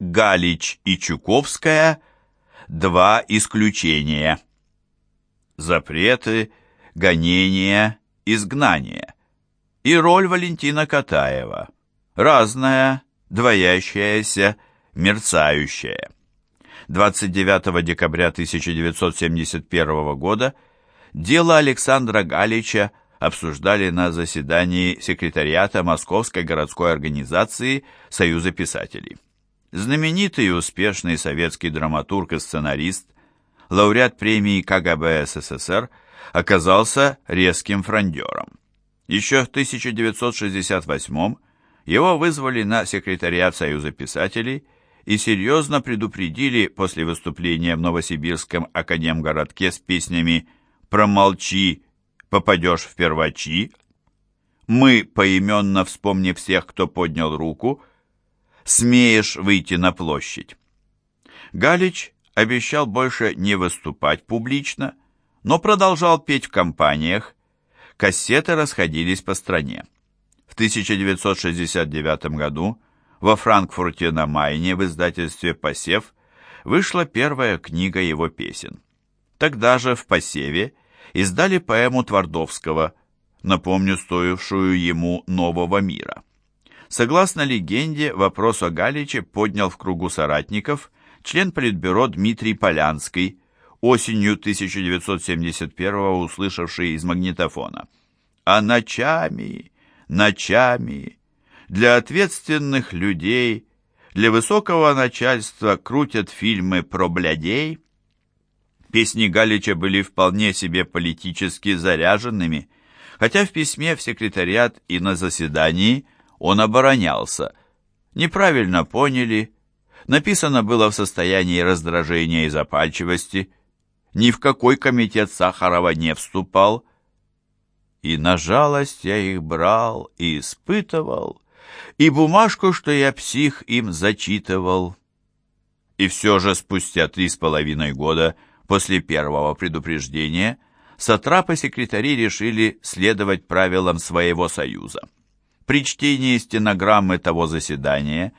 Галич и Чуковская – два исключения. Запреты, гонения, изгнание. И роль Валентина Катаева – разная, двоящаяся, мерцающая. 29 декабря 1971 года дело Александра Галича обсуждали на заседании секретариата Московской городской организации Союза писателей. Знаменитый и успешный советский драматург и сценарист, лауреат премии КГБ СССР, оказался резким фрондером. Еще в 1968 его вызвали на секретариат Союза писателей и серьезно предупредили после выступления в Новосибирском академгородке с песнями «Промолчи, попадешь в первачи», «Мы, поименно вспомнив всех, кто поднял руку», «Смеешь выйти на площадь». Галич обещал больше не выступать публично, но продолжал петь в компаниях, кассеты расходились по стране. В 1969 году во Франкфурте на Майне в издательстве «Посев» вышла первая книга его песен. Тогда же в «Посеве» издали поэму Твардовского, напомню, стоившую ему «Нового мира». Согласно легенде, вопрос о Галиче поднял в кругу соратников член Политбюро Дмитрий Полянский, осенью 1971 услышавший из магнитофона. «А ночами, ночами, для ответственных людей, для высокого начальства крутят фильмы про блядей». Песни Галича были вполне себе политически заряженными, хотя в письме в секретариат и на заседании он оборонялся. Неправильно поняли, написано было в состоянии раздражения и запальчивости, ни в какой комитет Сахарова не вступал, и на жалость я их брал и испытывал, и бумажку, что я псих, им зачитывал. И все же спустя три с половиной года – После первого предупреждения сатрапы-секретари решили следовать правилам своего союза. При чтении стенограммы того заседания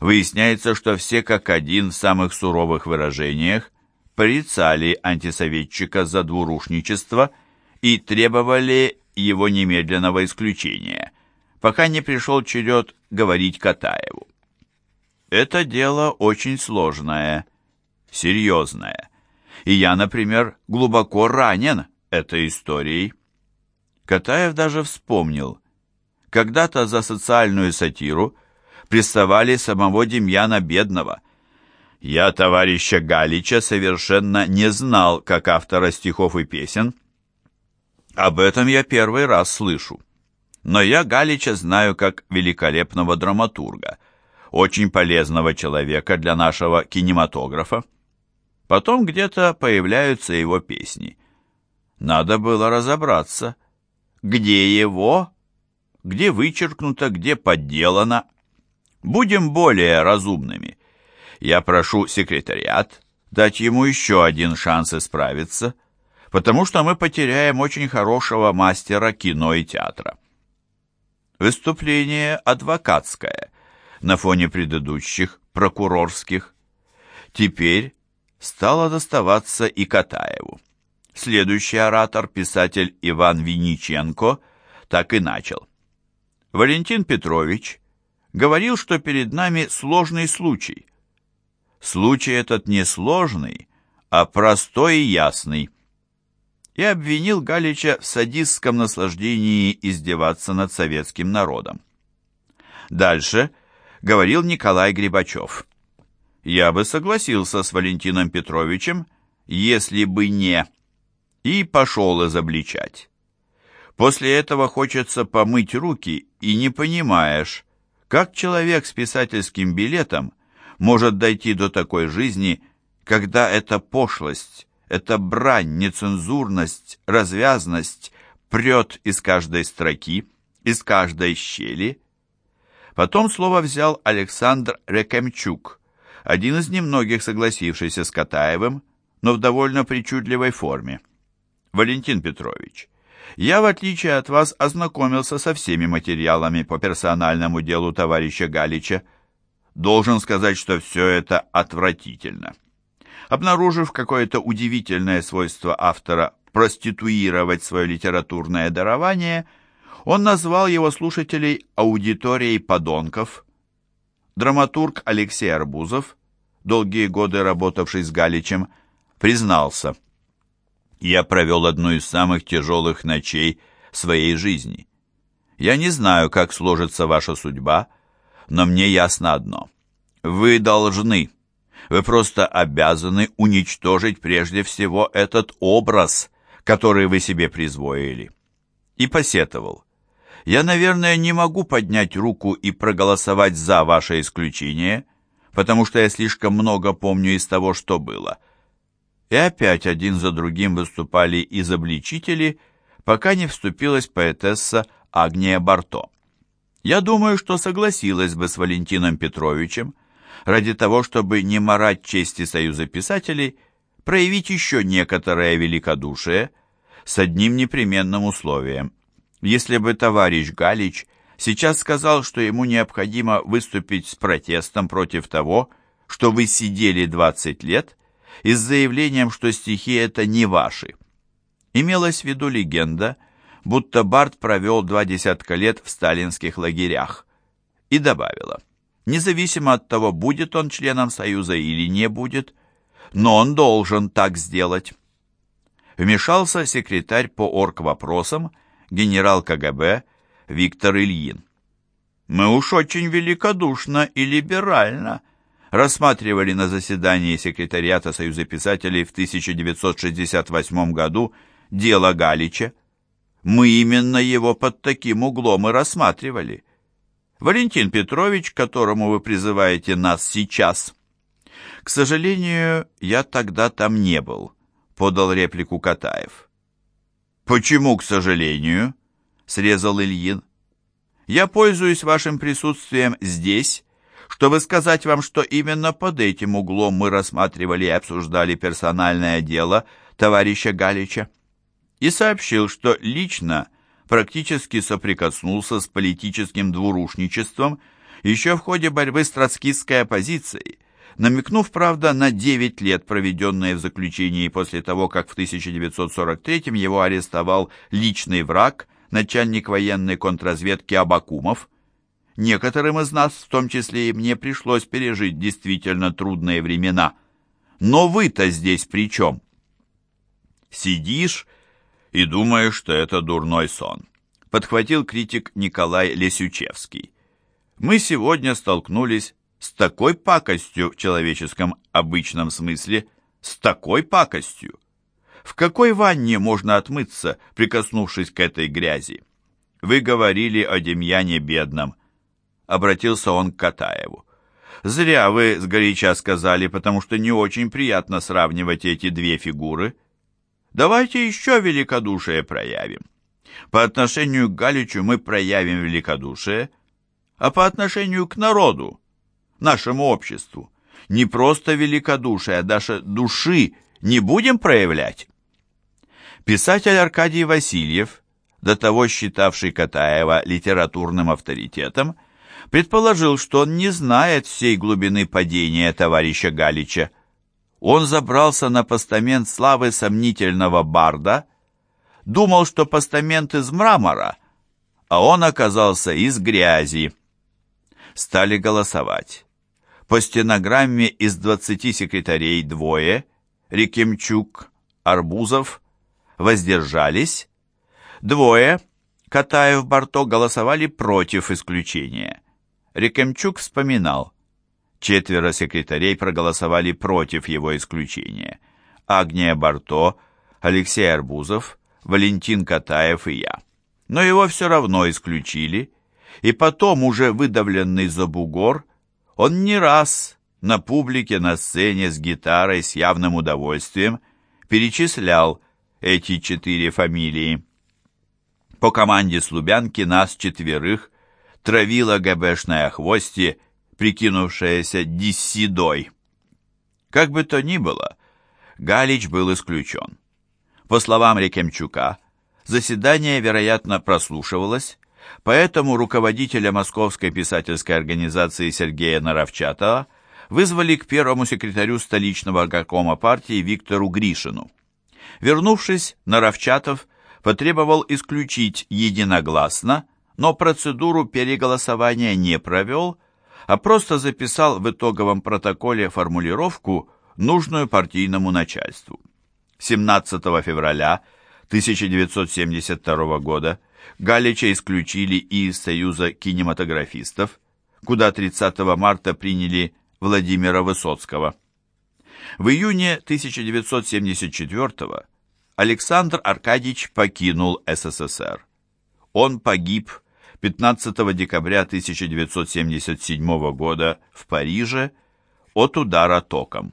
выясняется, что все как один в самых суровых выражениях порицали антисоветчика за двурушничество и требовали его немедленного исключения, пока не пришел черед говорить Катаеву. Это дело очень сложное, серьезное и я, например, глубоко ранен этой историей. Катаев даже вспомнил. Когда-то за социальную сатиру приставали самого Демьяна Бедного. Я товарища Галича совершенно не знал, как автора стихов и песен. Об этом я первый раз слышу. Но я Галича знаю как великолепного драматурга, очень полезного человека для нашего кинематографа. Потом где-то появляются его песни. Надо было разобраться, где его, где вычеркнуто, где подделано. Будем более разумными. Я прошу секретариат дать ему еще один шанс исправиться, потому что мы потеряем очень хорошего мастера кино и театра. Выступление адвокатское на фоне предыдущих прокурорских. Теперь стало доставаться и Катаеву. Следующий оратор, писатель Иван Винниченко, так и начал. Валентин Петрович говорил, что перед нами сложный случай. Случай этот не сложный, а простой и ясный. И обвинил Галича в садистском наслаждении издеваться над советским народом. Дальше говорил Николай Грибачев я бы согласился с Валентином Петровичем, если бы не... И пошел изобличать. После этого хочется помыть руки, и не понимаешь, как человек с писательским билетом может дойти до такой жизни, когда эта пошлость, эта брань, нецензурность, развязность прет из каждой строки, из каждой щели. Потом слово взял Александр Рекемчук, один из немногих согласившийся с Катаевым, но в довольно причудливой форме. Валентин Петрович, я, в отличие от вас, ознакомился со всеми материалами по персональному делу товарища Галича. должен сказать, что все это отвратительно. Обнаружив какое-то удивительное свойство автора проституировать свое литературное дарование, он назвал его слушателей аудиторией подонков. Драматург Алексей Арбузов, долгие годы работавший с Галичем, признался, «Я провел одну из самых тяжелых ночей своей жизни. Я не знаю, как сложится ваша судьба, но мне ясно одно. Вы должны, вы просто обязаны уничтожить прежде всего этот образ, который вы себе присвоили. И посетовал. Я, наверное, не могу поднять руку и проголосовать за ваше исключение, потому что я слишком много помню из того, что было. И опять один за другим выступали изобличители, пока не вступилась поэтесса Агния Барто. Я думаю, что согласилась бы с Валентином Петровичем, ради того, чтобы не марать чести Союза писателей, проявить еще некоторое великодушие с одним непременным условием. Если бы товарищ Галич сейчас сказал, что ему необходимо выступить с протестом против того, что вы сидели 20 лет, и с заявлением, что стихи это не ваши. Имелась в виду легенда, будто Барт провел два десятка лет в сталинских лагерях, и добавила – независимо от того, будет он членом Союза или не будет, но он должен так сделать. Вмешался секретарь по оргвопросам, генерал КГБ Виктор Ильин. Мы уж очень великодушно и либерально рассматривали на заседании секретариата Союза писателей в 1968 году дело Галича. Мы именно его под таким углом и рассматривали. Валентин Петрович, которому вы призываете нас сейчас. К сожалению, я тогда там не был, подал реплику Катаев. Почему, к сожалению? срезал Ильин. Я пользуюсь вашим присутствием здесь, чтобы сказать вам, что именно под этим углом мы рассматривали и обсуждали персональное дело товарища Галича. И сообщил, что лично практически соприкоснулся с политическим двурушничеством еще в ходе борьбы с троцкистской оппозицией, намекнув, правда, на 9 лет, проведенные в заключении после того, как в 1943 его арестовал личный враг, начальник военной контрразведки Абакумов. Некоторым из нас, в том числе и мне, пришлось пережить действительно трудные времена. Но вы-то здесь при чем? Сидишь и думаю, что это дурной сон», — подхватил критик Николай Лесючевский. «Мы сегодня столкнулись с такой пакостью в человеческом обычном смысле, с такой пакостью. В какой ванне можно отмыться, прикоснувшись к этой грязи? Вы говорили о Демьяне бедном», — обратился он к Катаеву. «Зря вы сгоряча сказали, потому что не очень приятно сравнивать эти две фигуры». Давайте еще великодушие проявим. По отношению к Галичу мы проявим великодушие, а по отношению к народу, нашему обществу, не просто великодушие, а даже души не будем проявлять. Писатель Аркадий Васильев, до того считавший Катаева литературным авторитетом, предположил, что он не знает всей глубины падения товарища Галича, он забрался на постамент славы сомнительного барда, думал, что постамент из мрамора, а он оказался из грязи. Стали голосовать. По стенограмме из двадцати секретарей двое, Рекемчук, Арбузов, воздержались. Двое, Катаев, Барто, голосовали против исключения. Рекемчук вспоминал. Четверо секретарей проголосовали против его исключения. Агния Барто, Алексей Арбузов, Валентин Катаев и я. Но его все равно исключили, и потом, уже выдавленный за бугор, он не раз на публике, на сцене с гитарой с явным удовольствием перечислял эти четыре фамилии. По команде Слубянки нас четверых травила ГБшная хвости прикинувшаяся диссидой. Как бы то ни было, Галич был исключен. По словам Рекемчука, заседание, вероятно, прослушивалось, Поэтому руководителя Московской писательской организации Сергея Наровчатова вызвали к первому секретарю столичного горкома партии Виктору Гришину. Вернувшись, Наровчатов потребовал исключить единогласно, но процедуру переголосования не провел, а просто записал в итоговом протоколе формулировку, нужную партийному начальству. 17 февраля 1972 года Галича исключили из Союза кинематографистов, куда 30 марта приняли Владимира Высоцкого. В июне 1974 Александр Аркадьевич покинул СССР. Он погиб 15 декабря 1977 года в Париже от удара током.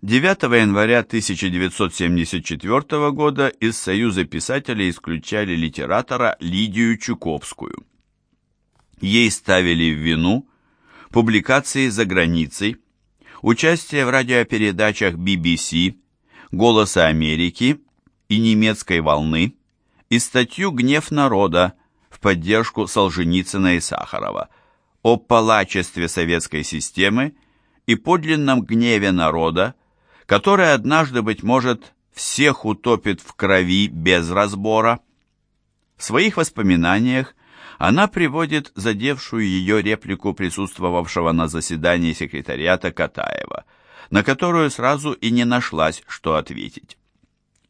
9 января 1974 года из Союза писателей исключали литератора Лидию Чуковскую. Ей ставили в вину публикации за границей, участие в радиопередачах BBC, «Голоса Америки» и «Немецкой волны» и статью «Гнев народа» в поддержку Солженицына и Сахарова о палачестве советской системы и подлинном гневе народа, который однажды, быть может, всех утопит в крови без разбора. В своих воспоминаниях она приводит задевшую ее реплику присутствовавшего на заседании секретариата Катаева, на которую сразу и не нашлась, что ответить.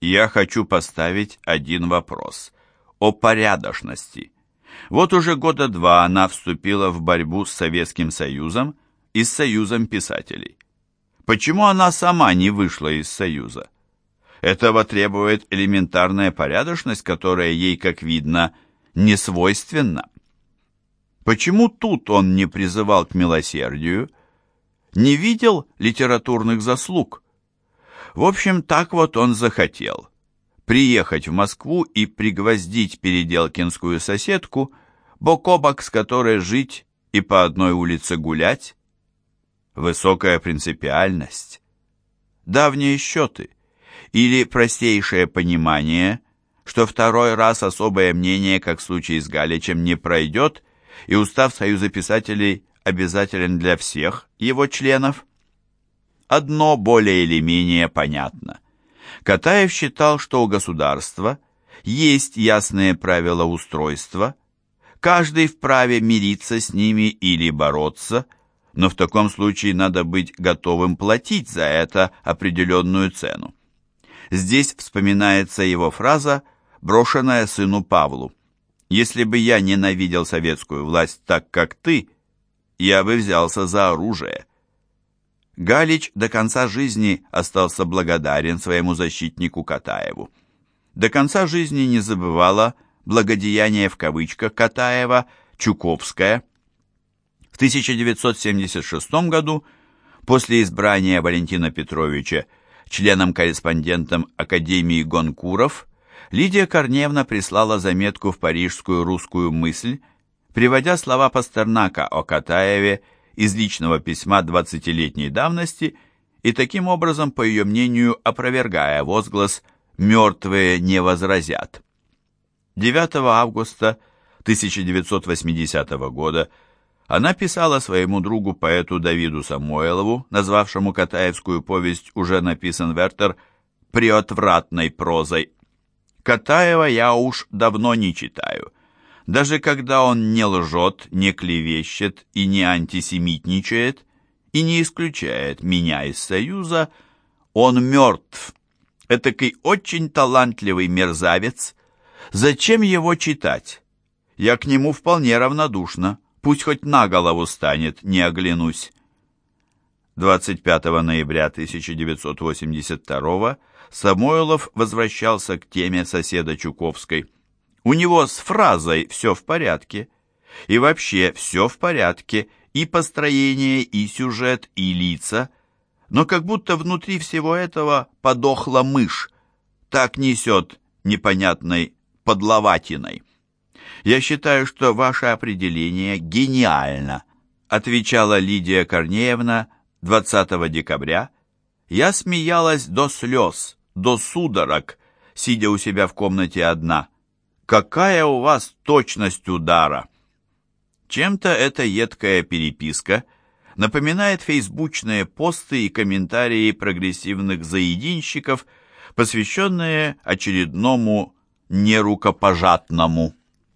«Я хочу поставить один вопрос о порядочности. Вот уже года два она вступила в борьбу с Советским Союзом и с Союзом писателей. Почему она сама не вышла из Союза? Этого требует элементарная порядочность, которая ей, как видно, не свойственна. Почему тут он не призывал к милосердию, не видел литературных заслуг? В общем, так вот он захотел приехать в Москву и пригвоздить переделкинскую соседку, бок о бок с которой жить и по одной улице гулять. Высокая принципиальность, давние счеты или простейшее понимание, что второй раз особое мнение, как в случае с Галичем, не пройдет, и устав Союза писателей обязателен для всех его членов. Одно более или менее понятно – Катаев считал, что у государства есть ясные правила устройства, каждый вправе мириться с ними или бороться, но в таком случае надо быть готовым платить за это определенную цену. Здесь вспоминается его фраза, брошенная сыну Павлу. «Если бы я ненавидел советскую власть так, как ты, я бы взялся за оружие». Галич до конца жизни остался благодарен своему защитнику Катаеву. До конца жизни не забывала благодеяние в кавычках Катаева Чуковская. В 1976 году, после избрания Валентина Петровича членом-корреспондентом Академии Гонкуров, Лидия Корневна прислала заметку в парижскую русскую мысль, приводя слова Пастернака о Катаеве из личного письма 20-летней давности и таким образом, по ее мнению, опровергая возглас «мертвые не возразят». 9 августа 1980 года она писала своему другу поэту Давиду Самойлову, назвавшему Катаевскую повесть «Уже написан Вертер» приотвратной прозой. «Катаева я уж давно не читаю. Даже когда он не лжет, не клевещет и не антисемитничает, и не исключает меня из Союза, он мертв. Этакий очень талантливый мерзавец. Зачем его читать? Я к нему вполне равнодушна. Пусть хоть на голову станет, не оглянусь. 25 ноября 1982 Самойлов возвращался к теме соседа Чуковской – у него с фразой все в порядке. И вообще все в порядке, и построение, и сюжет, и лица. Но как будто внутри всего этого подохла мышь. Так несет непонятной подловатиной. Я считаю, что ваше определение гениально, отвечала Лидия Корнеевна 20 декабря. Я смеялась до слез, до судорог, сидя у себя в комнате одна. Какая у вас точность удара!» Чем-то эта едкая переписка напоминает фейсбучные посты и комментарии прогрессивных заединщиков, посвященные очередному нерукопожатному.